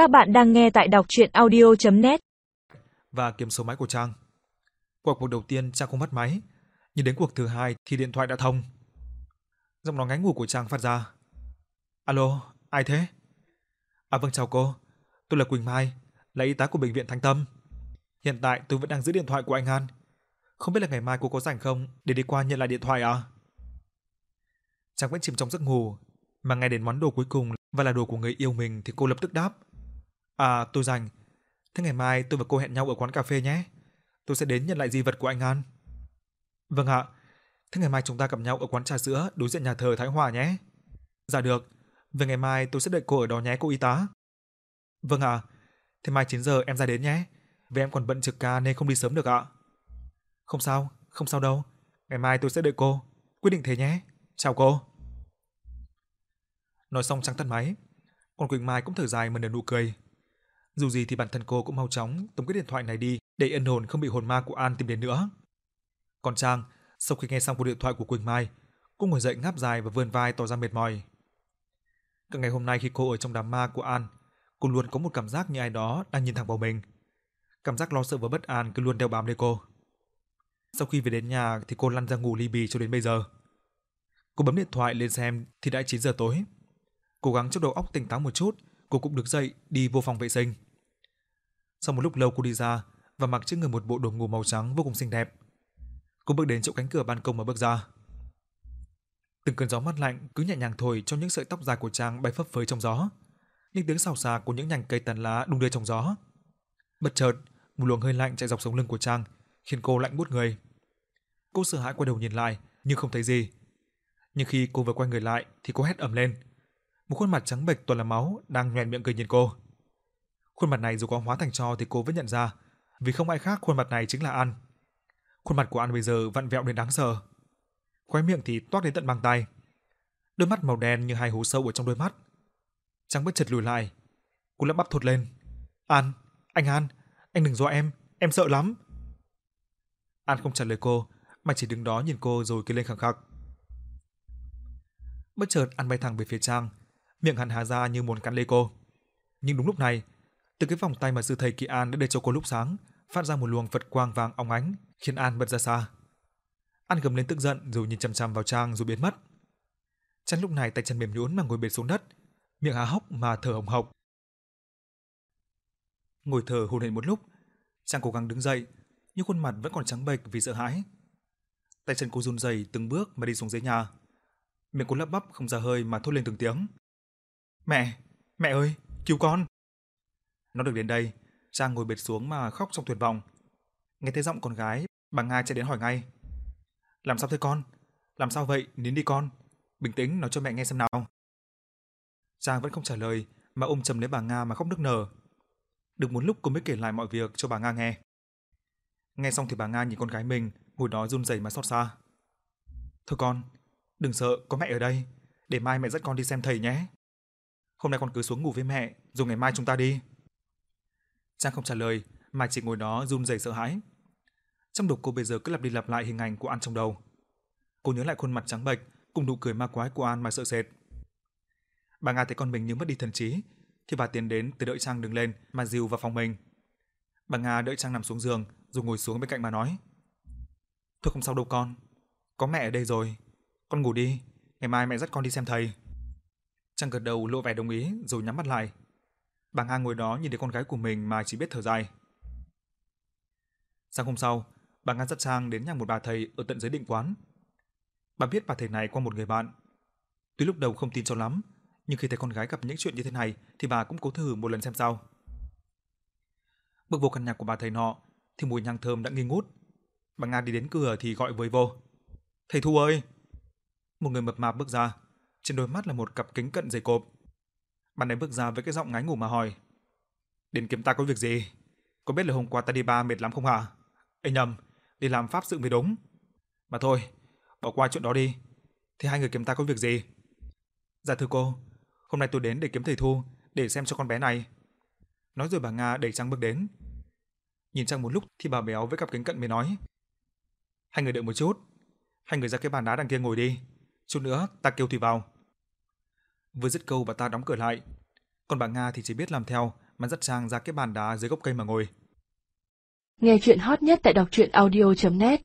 Các bạn đang nghe tại đọc chuyện audio.net và kiếm số máy của Trang. Qua cuộc đầu tiên Trang không bắt máy, nhưng đến cuộc thứ hai thì điện thoại đã thông. Giọng nói ngáy ngủ của Trang phát ra. Alo, ai thế? À vâng chào cô, tôi là Quỳnh Mai, là y tá của bệnh viện Thanh Tâm. Hiện tại tôi vẫn đang giữ điện thoại của anh An. Không biết là ngày mai cô có rảnh không để đi qua nhận lại điện thoại à? Trang vẫn chìm trong giấc ngủ, mà nghe đến món đồ cuối cùng và là đồ của người yêu mình thì cô lập tức đáp. À, tôi rảnh. Thế ngày mai tôi và cô hẹn nhau ở quán cà phê nhé. Tôi sẽ đến nhận lại di vật của anh An. Vâng ạ. Thế ngày mai chúng ta gặp nhau ở quán trà sữa đối diện nhà thờ Thái Hòa nhé. Dạ được. Về ngày mai tôi sẽ đợi cô ở đó nhé cô y tá. Vâng ạ. Thế mai 9 giờ em ra đến nhé. Vì em còn bận trực ca nên không đi sớm được ạ. Không sao, không sao đâu. Ngày mai tôi sẽ đợi cô. Quyết định thế nhé. Chào cô. Nói xong trắng tắt máy. Còn Quỳnh Mai cũng thở dài mà nở nụ cười. Dù gì thì bản thân cô cũng mau chóng tống cái điện thoại này đi để ân hồn không bị hồn ma của An tìm đến nữa. Còn Trang, sau khi nghe xong cuộc điện thoại của Quỳnh Mai, cô ngồi dậy ngáp dài và vươn vai tỏ ra mệt mỏi. Cả ngày hôm nay khi cô ở trong đám ma của An, cô luôn có một cảm giác như ai đó đang nhìn thẳng vào mình. Cảm giác lo sợ và bất an cứ luôn đeo bám lấy cô. Sau khi về đến nhà thì cô lăn ra ngủ ly bì cho đến bây giờ. Cô bấm điện thoại lên xem thì đã 9 giờ tối. Cố gắng cho đầu óc tỉnh táo một chút, cô cũng đứng dậy đi vô phòng vệ sinh. Sau một lúc lâu cô đi ra và mặc trên người một bộ đồ ngủ màu trắng vô cùng xinh đẹp. Cô bước đến chỗ cánh cửa ban công mà bước ra. Từng cơn gió mát lạnh cứ nhẹ nhàng thổi cho những sợi tóc dài của Trang bay phấp phới trong gió. Những tiếng xào xạc của những nhành cây tàn lá đung đưa trong gió. Bất chợt, một luồng hơi lạnh chạy dọc sống lưng của Trang, khiến cô lạnh buốt người. Cô sợ hãi quay đầu nhìn lại nhưng không thấy gì. Nhưng khi cô vừa quay người lại thì cô hét ầm lên. Một khuôn mặt trắng bệch toàn là máu đang nhoẻn miệng cười nhìn cô. Khuôn mặt này dù có hóa thành tro thì cô vẫn nhận ra, vì không ai khác khuôn mặt này chính là An. Khuôn mặt của An bây giờ vặn vẹo đến đáng sợ. Khóe miệng thì toát đến tận mang tay. Đôi mắt màu đen như hai hố sâu ở trong đôi mắt. Trắng bất chợt lùi lại. Cô lắp bắp thốt lên. An, anh An, anh đừng dọa em, em sợ lắm. An không trả lời cô, mà chỉ đứng đó nhìn cô rồi kêu lên khẳng khặc. Bất chợt An bay thẳng về phía Trang, miệng hắn há ra như muốn cắn lấy cô. Nhưng đúng lúc này, từ cái vòng tay mà sư thầy Kỳ An đã để cho cô lúc sáng, phát ra một luồng Phật quang vàng óng ánh, khiến An bật ra xa. An gầm lên tức giận rồi nhìn chằm chằm vào Trang rồi biến mất. Trang lúc này tay chân mềm nhũn mà ngồi bệt xuống đất, miệng há hốc mà thở hồng hộc. Ngồi thở hổn hển một lúc, Trang cố gắng đứng dậy, nhưng khuôn mặt vẫn còn trắng bệch vì sợ hãi. Tay chân cô run rẩy từng bước mà đi xuống dưới nhà. Miệng cô lắp bắp không ra hơi mà thốt lên từng tiếng. Mẹ, mẹ ơi, cứu con. Nó được đến đây, Trang ngồi bệt xuống mà khóc trong tuyệt vọng. Nghe thấy giọng con gái, bà Nga chạy đến hỏi ngay. Làm sao thế con? Làm sao vậy? Nín đi con. Bình tĩnh nói cho mẹ nghe xem nào. Trang vẫn không trả lời, mà ôm chầm lấy bà Nga mà khóc nức nở. Được một lúc cô mới kể lại mọi việc cho bà Nga nghe. Nghe xong thì bà Nga nhìn con gái mình, ngồi đó run rẩy mà xót xa. Thôi con, đừng sợ, có mẹ ở đây, để mai mẹ dẫn con đi xem thầy nhé. Hôm nay con cứ xuống ngủ với mẹ, rồi ngày mai chúng ta đi. Trang không trả lời, mà chỉ ngồi đó run rẩy sợ hãi. Trong đầu cô bây giờ cứ lặp đi lặp lại hình ảnh của An trong đầu. Cô nhớ lại khuôn mặt trắng bệch cùng nụ cười ma quái của An mà sợ sệt. Bà Nga thấy con mình như mất đi thần trí, thì bà tiến đến từ đợi Trang đứng lên mà dìu vào phòng mình. Bà Nga đợi Trang nằm xuống giường rồi ngồi xuống bên cạnh mà nói. Thôi không sao đâu con, có mẹ ở đây rồi, con ngủ đi, ngày mai mẹ dắt con đi xem thầy. Trang gật đầu lộ vẻ đồng ý rồi nhắm mắt lại. Bàng Hà ngồi đó nhìn thấy con gái của mình mà chỉ biết thở dài. Sáng hôm sau, bà Nga dắt Trang đến nhà một bà thầy ở tận dưới định quán. Bà biết bà thầy này qua một người bạn. Tuy lúc đầu không tin cho lắm, nhưng khi thấy con gái gặp những chuyện như thế này thì bà cũng cố thử một lần xem sao. Bước vô căn nhà của bà thầy nọ thì mùi nhang thơm đã nghi ngút. Bà Nga đi đến cửa thì gọi với vô. Thầy Thu ơi! Một người mập mạp bước ra, trên đôi mắt là một cặp kính cận dày cộp. Bạn ấy bước ra với cái giọng ngái ngủ mà hỏi. Đến kiếm ta có việc gì? Có biết là hôm qua ta đi ba mệt lắm không hả? Ê nhầm, đi làm pháp sự mới đúng. Mà thôi, bỏ qua chuyện đó đi. Thế hai người kiếm ta có việc gì? Dạ thưa cô, hôm nay tôi đến để kiếm thầy Thu, để xem cho con bé này. Nói rồi bà Nga đẩy Trang bước đến. Nhìn Trang một lúc thì bà béo với cặp kính cận mới nói. Hai người đợi một chút, hai người ra cái bàn đá đằng kia ngồi đi. Chút nữa ta kêu Thủy vào. Vừa dứt câu bà ta đóng cửa lại. Còn bà Nga thì chỉ biết làm theo, mà dắt Trang ra cái bàn đá dưới gốc cây mà ngồi. Nghe chuyện hot nhất tại đọc truyện audio.net